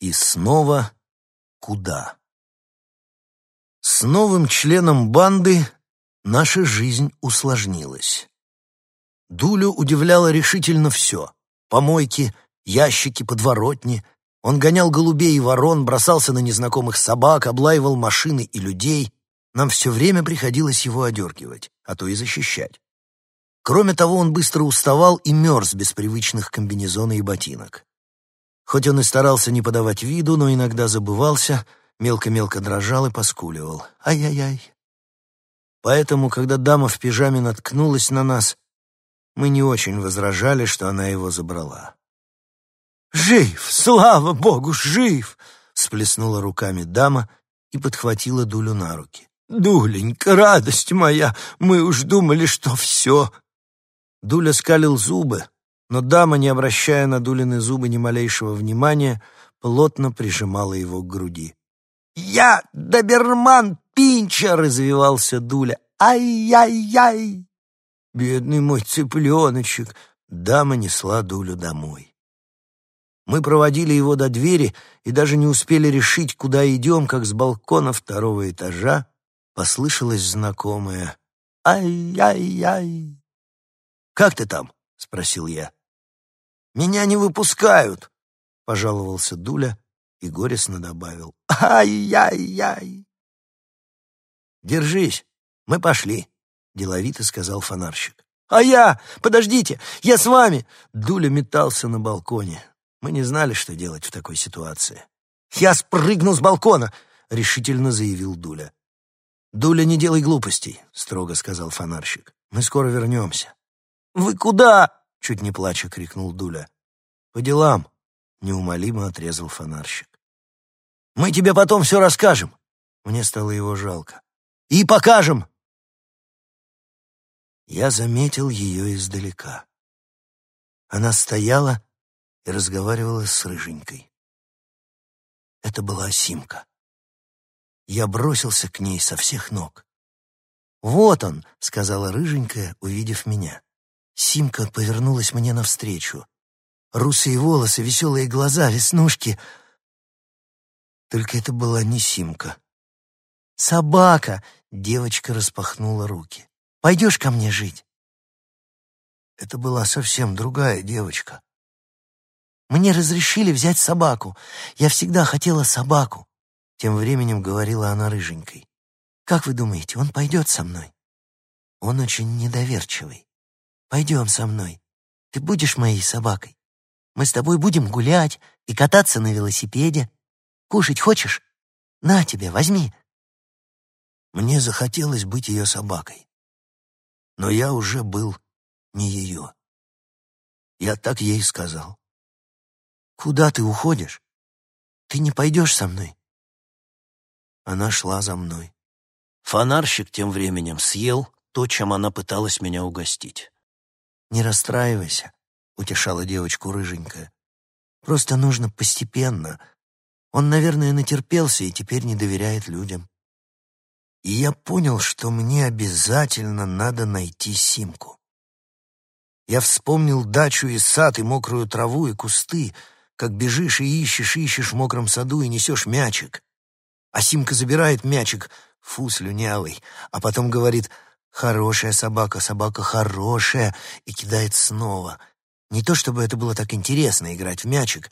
И снова куда? С новым членом банды наша жизнь усложнилась. Дулю удивляло решительно все. Помойки, ящики, подворотни. Он гонял голубей и ворон, бросался на незнакомых собак, облаивал машины и людей. Нам все время приходилось его одергивать, а то и защищать. Кроме того, он быстро уставал и мерз без привычных комбинезона и ботинок. Хоть он и старался не подавать виду, но иногда забывался, мелко-мелко дрожал и поскуливал. Ай-яй-яй. Поэтому, когда дама в пижаме наткнулась на нас, мы не очень возражали, что она его забрала. «Жив! Слава богу, жив!» — сплеснула руками дама и подхватила Дулю на руки. «Дуленька, радость моя! Мы уж думали, что все!» Дуля скалил зубы, но дама, не обращая на Дулины зубы ни малейшего внимания, плотно прижимала его к груди. «Я доберман Пинча!» — развивался Дуля. «Ай-яй-яй!» Бедный мой цыпленочек! Дама несла Дулю домой. Мы проводили его до двери и даже не успели решить, куда идем, как с балкона второго этажа послышалось знакомое «Ай-яй-яй!» «Как ты там?» — спросил я. «Меня не выпускают!» — пожаловался Дуля и горестно добавил. «Ай-яй-яй!» «Держись, мы пошли!» деловито сказал фонарщик. «А я! Подождите! Я с вами!» Дуля метался на балконе. Мы не знали, что делать в такой ситуации. «Я спрыгну с балкона!» — решительно заявил Дуля. «Дуля, не делай глупостей», — строго сказал фонарщик. «Мы скоро вернемся». «Вы куда?» — чуть не плача крикнул Дуля. «По делам», — неумолимо отрезал фонарщик. «Мы тебе потом все расскажем». Мне стало его жалко. «И покажем!» я заметил ее издалека. Она стояла и разговаривала с Рыженькой. Это была Симка. Я бросился к ней со всех ног. «Вот он», — сказала Рыженькая, увидев меня. Симка повернулась мне навстречу. Русые волосы, веселые глаза, веснушки. Только это была не Симка. «Собака!» — девочка распахнула руки. Пойдешь ко мне жить?» Это была совсем другая девочка. «Мне разрешили взять собаку. Я всегда хотела собаку», — тем временем говорила она рыженькой. «Как вы думаете, он пойдет со мной?» «Он очень недоверчивый. Пойдем со мной. Ты будешь моей собакой. Мы с тобой будем гулять и кататься на велосипеде. Кушать хочешь? На тебе, возьми». Мне захотелось быть ее собакой но я уже был не ее. Я так ей сказал. «Куда ты уходишь? Ты не пойдешь со мной?» Она шла за мной. Фонарщик тем временем съел то, чем она пыталась меня угостить. «Не расстраивайся», — утешала девочку рыженькая. «Просто нужно постепенно. Он, наверное, натерпелся и теперь не доверяет людям и я понял, что мне обязательно надо найти Симку. Я вспомнил дачу и сад, и мокрую траву, и кусты, как бежишь и ищешь, ищешь в мокром саду и несешь мячик. А Симка забирает мячик, фу, слюнявый, а потом говорит «Хорошая собака, собака хорошая» и кидает снова. Не то чтобы это было так интересно играть в мячик,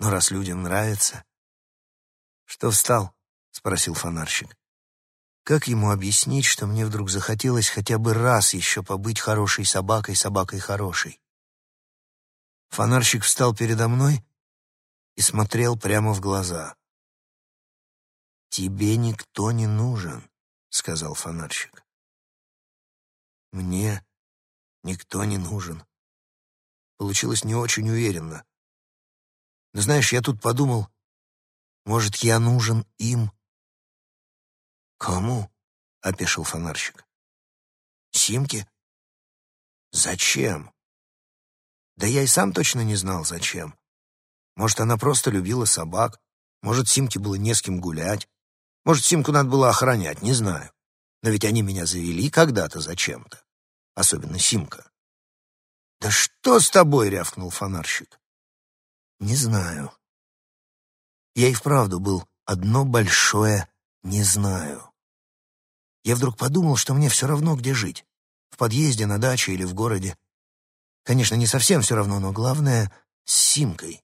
но раз людям нравится. «Что встал?» — спросил фонарщик. Как ему объяснить, что мне вдруг захотелось хотя бы раз еще побыть хорошей собакой, собакой хорошей? Фонарщик встал передо мной и смотрел прямо в глаза. «Тебе никто не нужен», — сказал фонарщик. «Мне никто не нужен». Получилось не очень уверенно. Но знаешь, я тут подумал, может, я нужен им, «Кому?» — опешил фонарщик. «Симке?» «Зачем?» «Да я и сам точно не знал, зачем. Может, она просто любила собак, может, Симке было не с кем гулять, может, Симку надо было охранять, не знаю. Но ведь они меня завели когда-то зачем-то, особенно Симка». «Да что с тобой?» — рявкнул фонарщик. «Не знаю. Я и вправду был одно большое «не знаю». Я вдруг подумал, что мне все равно, где жить. В подъезде, на даче или в городе. Конечно, не совсем все равно, но главное — с Симкой.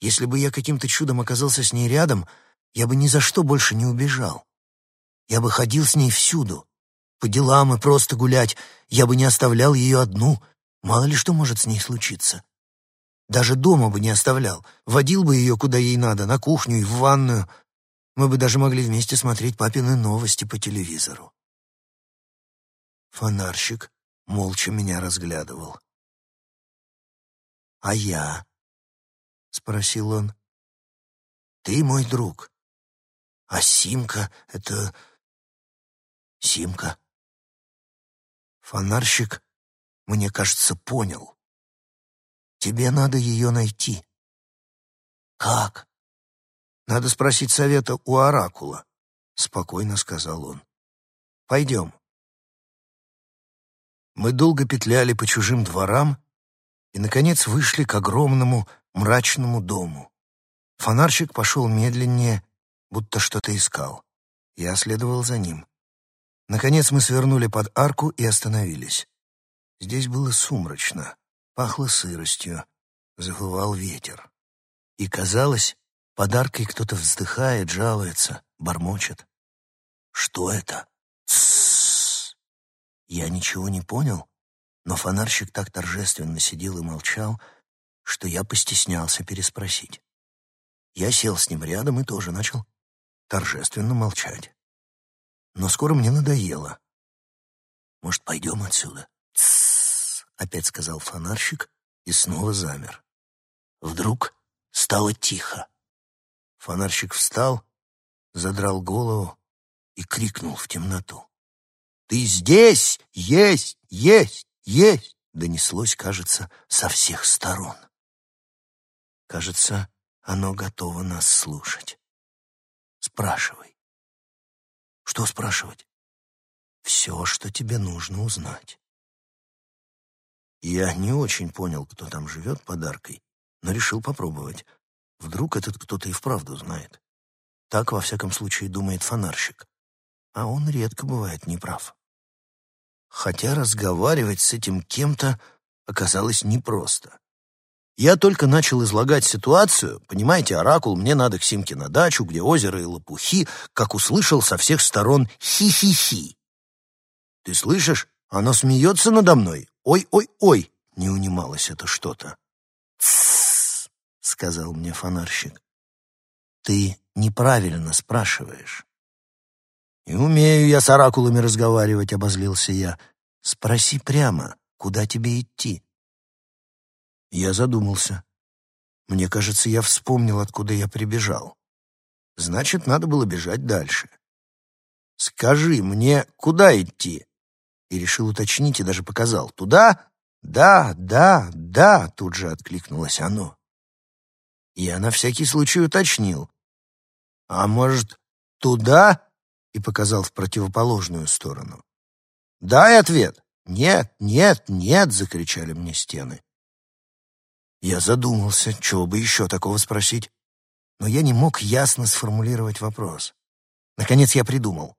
Если бы я каким-то чудом оказался с ней рядом, я бы ни за что больше не убежал. Я бы ходил с ней всюду. По делам и просто гулять. Я бы не оставлял ее одну. Мало ли что может с ней случиться. Даже дома бы не оставлял. Водил бы ее куда ей надо, на кухню и в ванную. Мы бы даже могли вместе смотреть папины новости по телевизору. Фонарщик молча меня разглядывал. «А я?» — спросил он. «Ты мой друг. А Симка — это... Симка». Фонарщик, мне кажется, понял. Тебе надо ее найти. Как? Надо спросить совета у Оракула, спокойно сказал он. Пойдем. Мы долго петляли по чужим дворам и, наконец, вышли к огромному мрачному дому. Фонарщик пошел медленнее, будто что-то искал. Я следовал за ним. Наконец мы свернули под арку и остановились. Здесь было сумрачно. Пахло сыростью, завывал ветер. И казалось, подаркой кто-то вздыхает, жалуется, бормочет. Что это? Тссс. Я ничего не понял, но фонарщик так торжественно сидел и молчал, что я постеснялся переспросить. Я сел с ним рядом и тоже начал торжественно молчать. Но скоро мне надоело. Может, пойдем отсюда? опять сказал фонарщик и снова замер. Вдруг стало тихо. Фонарщик встал, задрал голову и крикнул в темноту. «Ты здесь! Есть! Есть! Есть!» Донеслось, кажется, со всех сторон. Кажется, оно готово нас слушать. Спрашивай. Что спрашивать? Все, что тебе нужно узнать. Я не очень понял, кто там живет подаркой, но решил попробовать. Вдруг этот кто-то и вправду знает. Так, во всяком случае, думает фонарщик. А он редко бывает неправ. Хотя разговаривать с этим кем-то оказалось непросто. Я только начал излагать ситуацию, понимаете, оракул, мне надо к Симке на дачу, где озеро и лопухи, как услышал со всех сторон «хи-хи-хи». «Ты слышишь? Оно смеется надо мной. Ой-ой-ой!» — не унималось это что-то. «Тссс!» — сказал мне фонарщик. «Ты неправильно спрашиваешь». «Не умею я с оракулами разговаривать», — обозлился я. «Спроси прямо, куда тебе идти?» Я задумался. Мне кажется, я вспомнил, откуда я прибежал. Значит, надо было бежать дальше. «Скажи мне, куда идти?» и решил уточнить и даже показал. «Туда?» «Да, да, да», — тут же откликнулось оно. Я на всякий случай уточнил. «А может, туда?» — и показал в противоположную сторону. «Дай ответ!» «Нет, нет, нет!» — закричали мне стены. Я задумался, чего бы еще такого спросить, но я не мог ясно сформулировать вопрос. Наконец я придумал.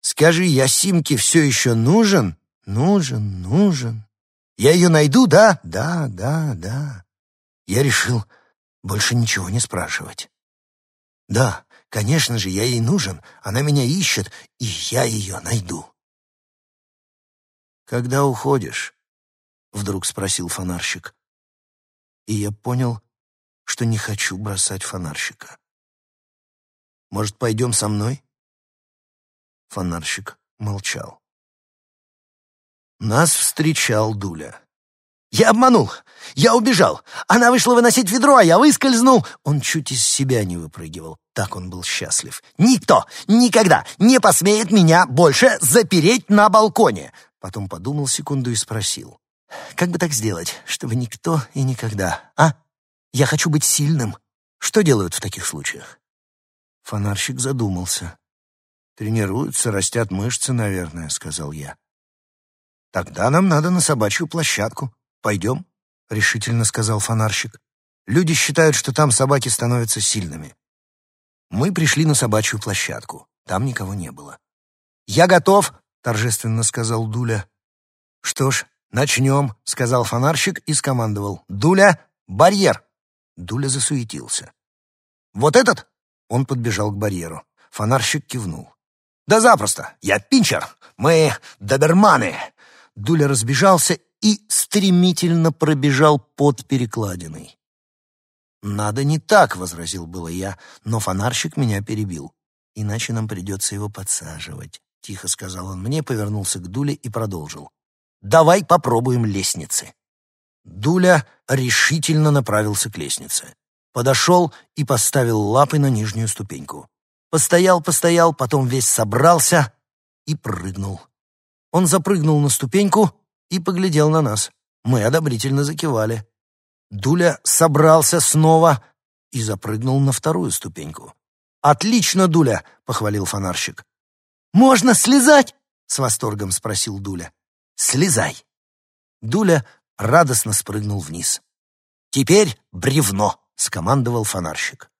Скажи, я Симке все еще нужен? Нужен, нужен. Я ее найду, да? Да, да, да. Я решил больше ничего не спрашивать. Да, конечно же, я ей нужен. Она меня ищет, и я ее найду. «Когда уходишь?» — вдруг спросил фонарщик. И я понял, что не хочу бросать фонарщика. «Может, пойдем со мной?» Фонарщик молчал. Нас встречал Дуля. «Я обманул! Я убежал! Она вышла выносить ведро, а я выскользнул!» Он чуть из себя не выпрыгивал. Так он был счастлив. «Никто никогда не посмеет меня больше запереть на балконе!» Потом подумал секунду и спросил. «Как бы так сделать, чтобы никто и никогда, а? Я хочу быть сильным. Что делают в таких случаях?» Фонарщик задумался. «Тренируются, растят мышцы, наверное», — сказал я. «Тогда нам надо на собачью площадку. Пойдем?» — решительно сказал фонарщик. Люди считают, что там собаки становятся сильными. Мы пришли на собачью площадку. Там никого не было. «Я готов», — торжественно сказал Дуля. «Что ж, начнем», — сказал фонарщик и скомандовал. «Дуля, барьер!» Дуля засуетился. «Вот этот?» — он подбежал к барьеру. Фонарщик кивнул. «Да запросто! Я пинчер! Мы доберманы!» Дуля разбежался и стремительно пробежал под перекладиной. «Надо не так», — возразил было я, но фонарщик меня перебил. «Иначе нам придется его подсаживать», — тихо сказал он мне, повернулся к Дуле и продолжил. «Давай попробуем лестницы». Дуля решительно направился к лестнице. Подошел и поставил лапы на нижнюю ступеньку. Постоял, постоял, потом весь собрался и прыгнул. Он запрыгнул на ступеньку и поглядел на нас. Мы одобрительно закивали. Дуля собрался снова и запрыгнул на вторую ступеньку. «Отлично, Дуля!» — похвалил фонарщик. «Можно слезать?» — с восторгом спросил Дуля. «Слезай!» Дуля радостно спрыгнул вниз. «Теперь бревно!» — скомандовал фонарщик.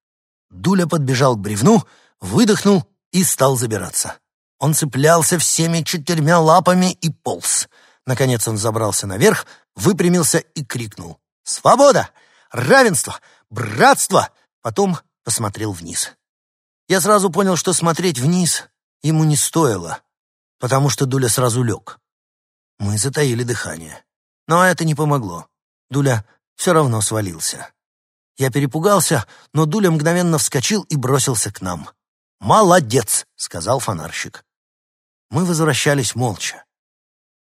Дуля подбежал к бревну, выдохнул и стал забираться. Он цеплялся всеми четырьмя лапами и полз. Наконец он забрался наверх, выпрямился и крикнул. «Свобода! Равенство! Братство!» Потом посмотрел вниз. Я сразу понял, что смотреть вниз ему не стоило, потому что Дуля сразу лег. Мы затаили дыхание. Но это не помогло. Дуля все равно свалился. Я перепугался, но Дуля мгновенно вскочил и бросился к нам. «Молодец!» — сказал фонарщик. Мы возвращались молча.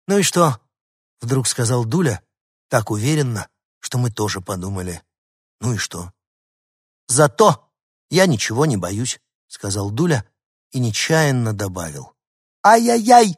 «Ну и что?» — вдруг сказал Дуля, так уверенно, что мы тоже подумали. «Ну и что?» «Зато я ничего не боюсь», — сказал Дуля и нечаянно добавил. «Ай-яй-яй!»